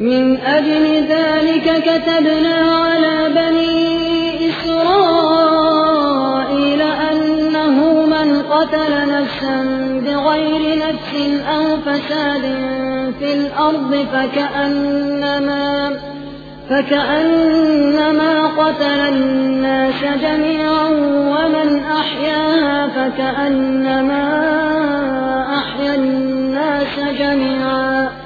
من أجل ذلك كتبنا على بني إسرائيل أنه من قتل نفسا بغير نفس أو فساد في الأرض فكأنما فكأنما قتل الناس جميعا ومن أحياها فكأنما أحيا الناس جميعا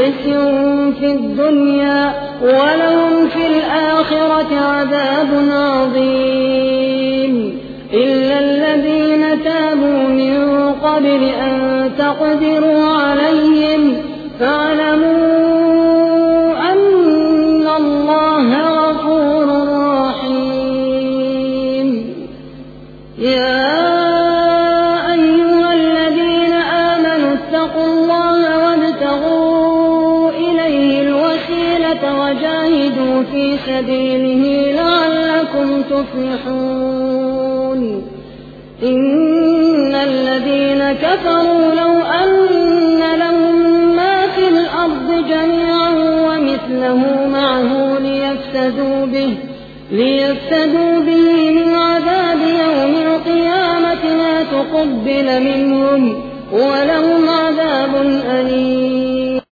خزي في الدنيا ولهم في الآخرة عذاب عظيم. إلا الذين تابوا من قبل أن تقدروا عليهم فاعلموا أن الله غفور رحيم. يا الوسيلة وجاهدوا في سبيله لعلكم تفلحون. إن الذين كفروا لو أن لهم ما في الأرض جميعا ومثله معه ليفتدوا به ليفتدوا به من عذاب يوم القيامة ما تقبل منهم ولهم عذاب أليم.